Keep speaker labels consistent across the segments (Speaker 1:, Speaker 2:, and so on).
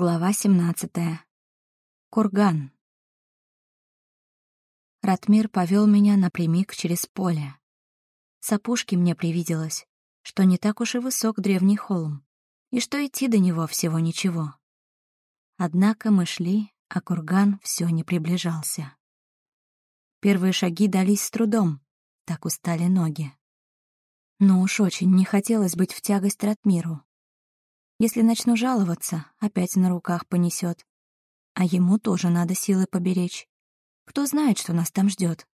Speaker 1: Глава 17. Курган. Ратмир повел меня напрямик через поле. С опушки мне привиделось, что не так уж и высок древний холм, и что идти до него всего ничего. Однако мы шли, а курган все не приближался. Первые шаги дались с трудом, так устали ноги. Но уж очень не хотелось быть в тягость Ратмиру. Если начну жаловаться, опять на руках понесет. А ему тоже надо силы поберечь. Кто знает, что нас там ждет.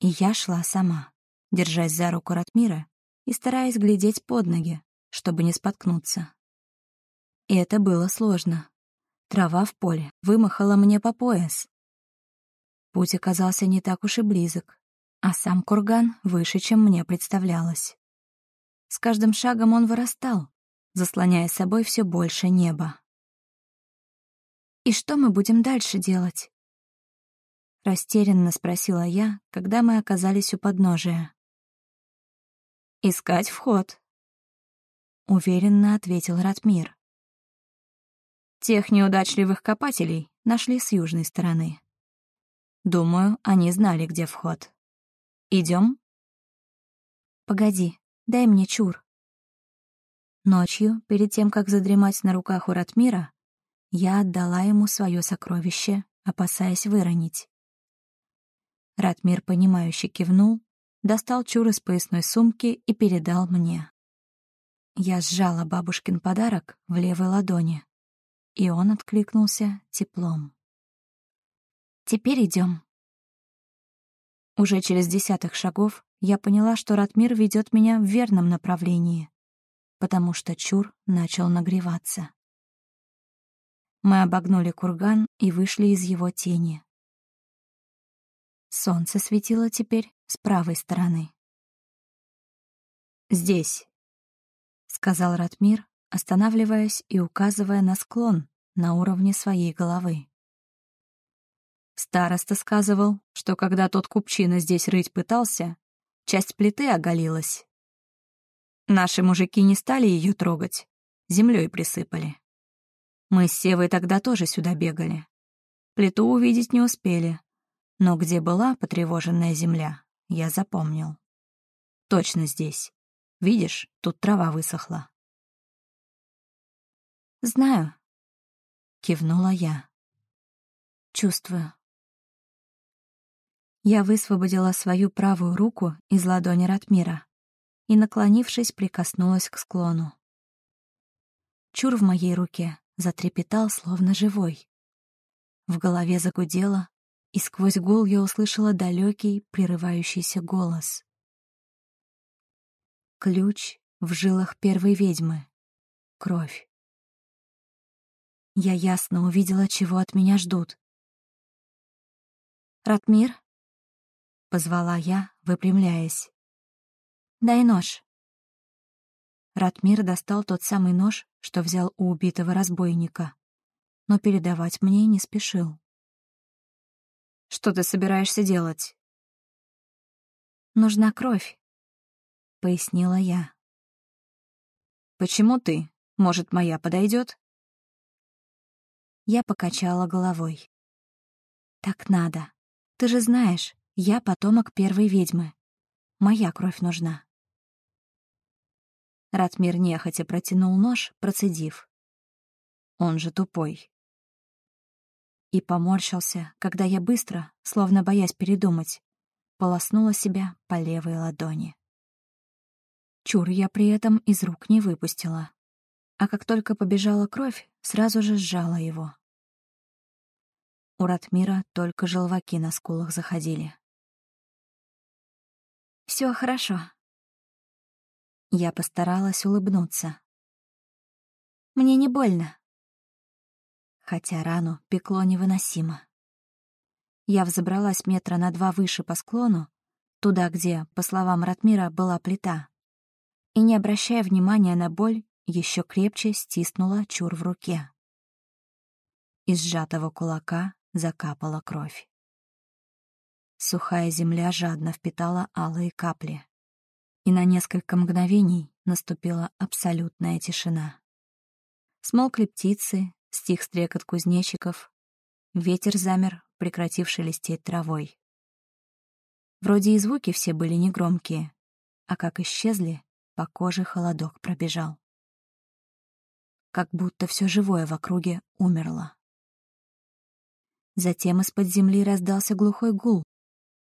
Speaker 1: И я шла сама, держась за руку Ратмира и стараясь глядеть под ноги, чтобы не споткнуться. И это было сложно. Трава в поле вымахала мне по пояс. Путь оказался не так уж и близок, а сам курган выше, чем мне представлялось. С каждым шагом он вырастал, заслоняя собой все больше неба. «И что мы будем дальше делать?» Растерянно спросила я, когда мы оказались у подножия. «Искать вход», — уверенно ответил Ратмир. «Тех неудачливых копателей нашли с южной стороны. Думаю, они знали, где вход. Идем? «Погоди, дай мне чур», Ночью, перед тем, как задремать на руках у Ратмира, я отдала ему свое сокровище, опасаясь выронить. Ратмир, понимающе кивнул, достал чур из поясной сумки и передал мне. Я сжала бабушкин подарок в левой ладони, и он откликнулся теплом. «Теперь идем. Уже через десятых шагов я поняла, что Ратмир ведет меня в верном направлении потому что чур начал нагреваться. Мы обогнули курган и вышли из его тени. Солнце светило теперь с правой стороны. «Здесь», — сказал Ратмир, останавливаясь и указывая на склон на уровне своей головы. Староста сказывал, что когда тот купчина здесь рыть пытался, часть плиты оголилась, Наши мужики не стали ее трогать, землей присыпали. Мы с Севой тогда тоже сюда бегали. Плиту увидеть не успели, но где была потревоженная земля, я запомнил. Точно здесь. Видишь, тут трава высохла. «Знаю», — кивнула я. «Чувствую». Я высвободила свою правую руку из ладони Ратмира и, наклонившись, прикоснулась к склону. Чур в моей руке затрепетал, словно живой. В голове загудело, и сквозь гул я услышала далекий, прерывающийся голос. Ключ в жилах первой ведьмы. Кровь. Я ясно увидела, чего от меня ждут. «Ратмир?» — позвала я, выпрямляясь. Дай нож». Ратмир достал тот самый нож, что взял у убитого разбойника, но передавать мне не спешил. «Что ты собираешься делать?» «Нужна кровь», — пояснила я. «Почему ты? Может, моя подойдет? Я покачала головой. «Так надо. Ты же знаешь, я потомок первой ведьмы. Моя кровь нужна». Ратмир нехотя протянул нож, процедив. Он же тупой. И поморщился, когда я быстро, словно боясь передумать, полоснула себя по левой ладони. Чур я при этом из рук не выпустила. А как только побежала кровь, сразу же сжала его. У Ратмира только желваки на скулах заходили. Все хорошо», я постаралась улыбнуться. «Мне не больно». Хотя рану пекло невыносимо. Я взобралась метра на два выше по склону, туда, где, по словам Ратмира, была плита, и, не обращая внимания на боль, еще крепче стиснула чур в руке. Из сжатого кулака закапала кровь. Сухая земля жадно впитала алые капли и на несколько мгновений наступила абсолютная тишина. Смолкли птицы, стих стрекот кузнечиков, ветер замер, прекративший листеть травой. Вроде и звуки все были негромкие, а как исчезли, по коже холодок пробежал. Как будто все живое в округе умерло. Затем из-под земли раздался глухой гул,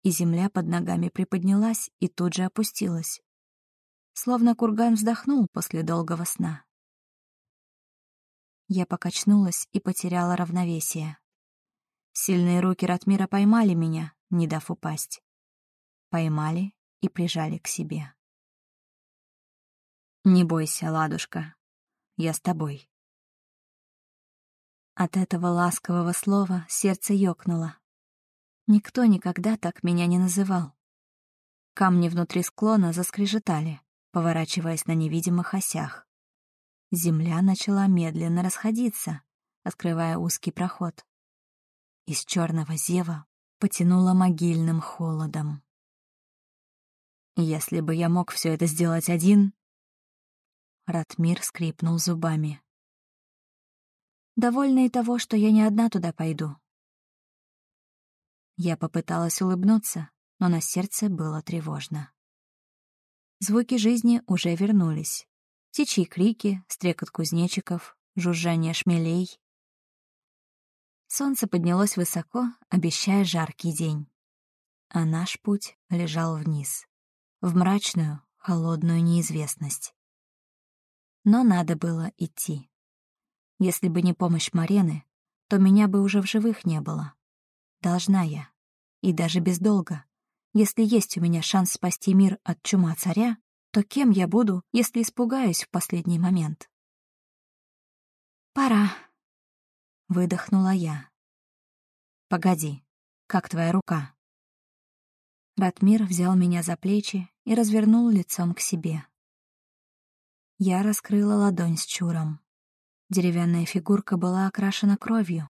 Speaker 1: и земля под ногами приподнялась и тут же опустилась. Словно курган вздохнул после долгого сна. Я покачнулась и потеряла равновесие. Сильные руки Ратмира поймали меня, не дав упасть. Поймали и прижали к себе. «Не бойся, ладушка, я с тобой». От этого ласкового слова сердце ёкнуло. Никто никогда так меня не называл. Камни внутри склона заскрежетали, поворачиваясь на невидимых осях. Земля начала медленно расходиться, открывая узкий проход. Из черного зева потянуло могильным холодом. Если бы я мог все это сделать один... Ратмир скрипнул зубами. Довольна и того, что я не одна туда пойду. Я попыталась улыбнуться, но на сердце было тревожно. Звуки жизни уже вернулись. Птичьи крики, стрекот кузнечиков, жужжание шмелей. Солнце поднялось высоко, обещая жаркий день. А наш путь лежал вниз, в мрачную, холодную неизвестность. Но надо было идти. Если бы не помощь Марены, то меня бы уже в живых не было. Должна я. И даже без долга. Если есть у меня шанс спасти мир от чума царя, то кем я буду, если испугаюсь в последний момент? «Пора», — выдохнула я. «Погоди, как твоя рука?» Ратмир взял меня за плечи и развернул лицом к себе. Я раскрыла ладонь с чуром. Деревянная фигурка была окрашена кровью.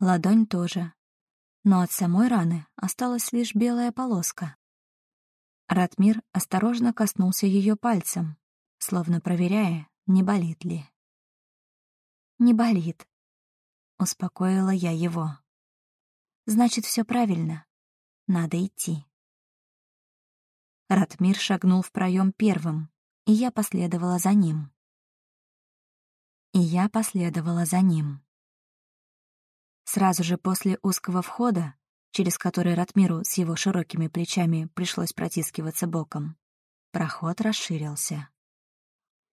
Speaker 1: Ладонь тоже. Но от самой раны осталась лишь белая полоска. Ратмир осторожно коснулся ее пальцем, словно проверяя, не болит ли. «Не болит», — успокоила я его. «Значит, все правильно. Надо идти». Ратмир шагнул в проем первым, и я последовала за ним. И я последовала за ним. Сразу же после узкого входа через который Ратмиру с его широкими плечами пришлось протискиваться боком. Проход расширился.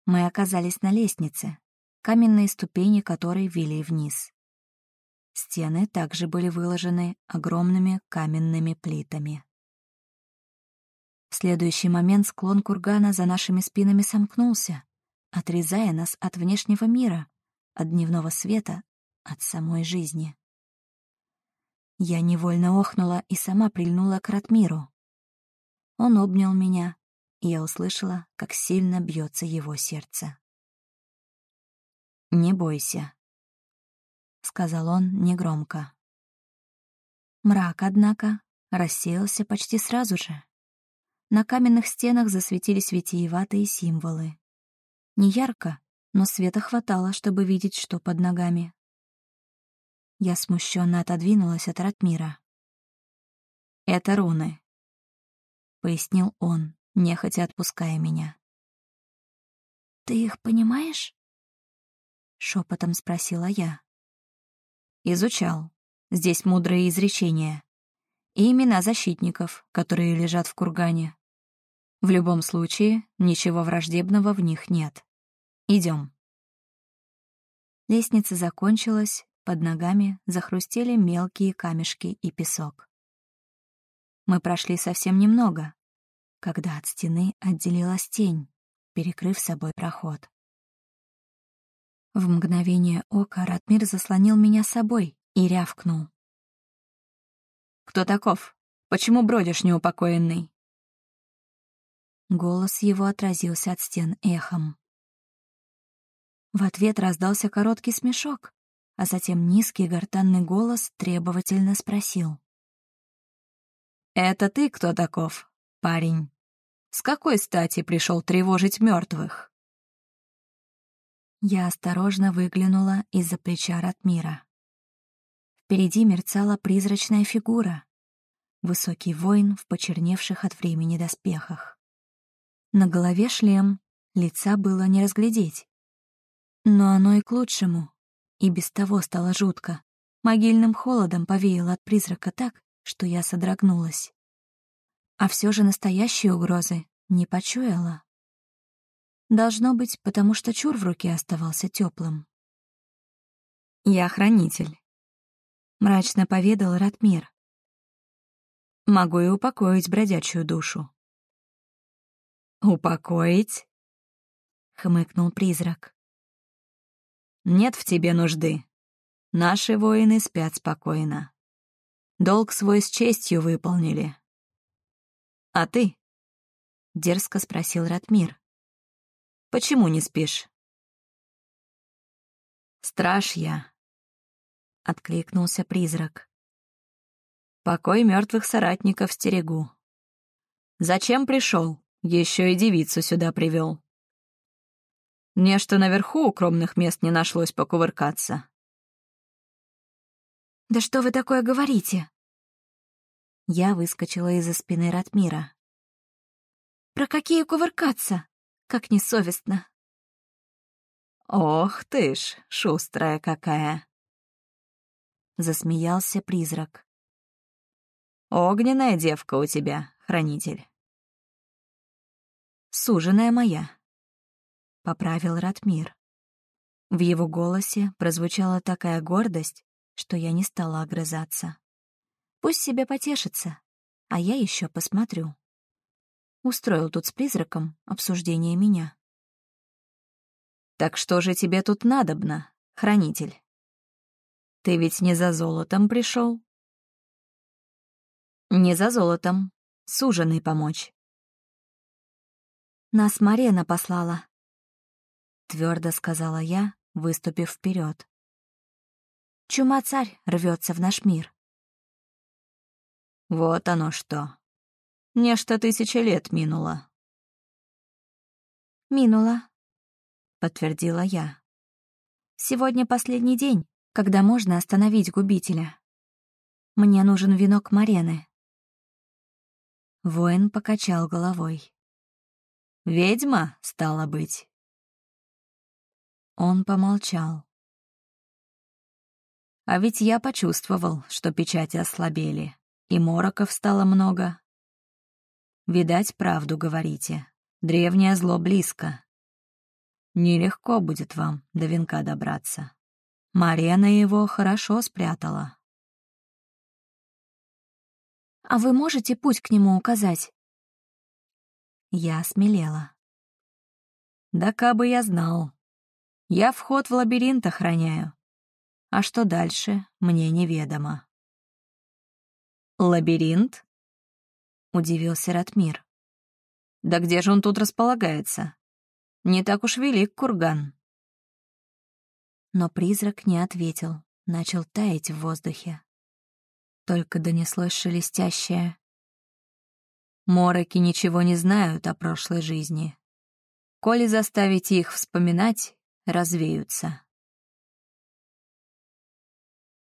Speaker 1: Мы оказались на лестнице, каменные ступени которой вели вниз. Стены также были выложены огромными каменными плитами. В следующий момент склон кургана за нашими спинами сомкнулся, отрезая нас от внешнего мира, от дневного света, от самой жизни. Я невольно охнула и сама прильнула к Ратмиру. Он обнял меня, и я услышала, как сильно бьется его сердце. «Не бойся», — сказал он негромко. Мрак, однако, рассеялся почти сразу же. На каменных стенах засветились витиеватые символы. Не ярко, но света хватало, чтобы видеть, что под ногами. Я смущенно отодвинулась от Ратмира. «Это руны», — пояснил он, нехотя отпуская меня. «Ты их понимаешь?» — шепотом спросила я. «Изучал. Здесь мудрые изречения. И имена защитников, которые лежат в кургане. В любом случае, ничего враждебного в них нет. Идем. Лестница закончилась, под ногами захрустели мелкие камешки и песок. Мы прошли совсем немного, когда от стены отделилась тень, перекрыв собой проход. В мгновение ока Ратмир заслонил меня собой и рявкнул. «Кто таков? Почему бродишь неупокоенный?» Голос его отразился от стен эхом. В ответ раздался короткий смешок, а затем низкий гортанный голос требовательно спросил. «Это ты кто таков, парень? С какой стати пришел тревожить мертвых?» Я осторожно выглянула из-за плеча Ратмира. Впереди мерцала призрачная фигура. Высокий воин в почерневших от времени доспехах. На голове шлем, лица было не разглядеть. Но оно и к лучшему. И без того стало жутко. Могильным холодом повеяло от призрака так, что я содрогнулась. А все же настоящей угрозы не почуяла. Должно быть, потому что чур в руке оставался теплым. «Я хранитель», — мрачно поведал Ратмир. «Могу и упокоить бродячую душу». «Упокоить?» — хмыкнул призрак. «Нет в тебе нужды. Наши воины спят спокойно. Долг свой с честью выполнили. А ты?» — дерзко спросил Ратмир. «Почему не спишь?» «Страж я», — откликнулся призрак. «Покой мертвых соратников стерегу. Зачем пришел? Еще и девицу сюда привел. Мне что наверху укромных мест не нашлось покувыркаться».
Speaker 2: «Да что вы такое говорите?»
Speaker 1: Я выскочила из-за спины Ратмира.
Speaker 2: «Про какие кувыркаться? Как несовестно!»
Speaker 1: «Ох ты ж, шустрая какая!» Засмеялся призрак. «Огненная девка у тебя, хранитель». «Суженая моя», — поправил Ратмир. В его голосе прозвучала такая гордость, что я не стала огрызаться. Пусть себе потешится, а я еще посмотрю. Устроил тут с призраком обсуждение меня. «Так что же тебе тут надобно, хранитель? Ты ведь не за золотом пришел?» «Не за золотом. Суженый помочь».
Speaker 2: «Нас Марена послала», —
Speaker 1: твердо сказала я, выступив вперед.
Speaker 2: «Чума-царь рвется в наш мир.
Speaker 1: Вот оно что. Нечто тысяча лет минуло.
Speaker 2: «Минуло», —
Speaker 1: подтвердила я.
Speaker 2: «Сегодня последний день, когда можно остановить губителя. Мне нужен венок Марены».
Speaker 1: Воин покачал головой. «Ведьма, стало быть?» Он помолчал. А ведь я почувствовал, что печати ослабели и мороков стало много. Видать, правду говорите. Древнее зло близко. Нелегко будет вам до венка добраться. Марена его хорошо спрятала.
Speaker 2: «А вы можете путь к нему указать?»
Speaker 1: Я смелела. «Да кабы я знал. Я вход в лабиринт охраняю. А что дальше, мне неведомо». «Лабиринт?» — удивился Ратмир. «Да где же он тут располагается? Не так уж велик курган». Но призрак не ответил, начал таять в воздухе. Только донеслось шелестящее. Мороки ничего не знают о прошлой жизни. Коли заставите их вспоминать, развеются.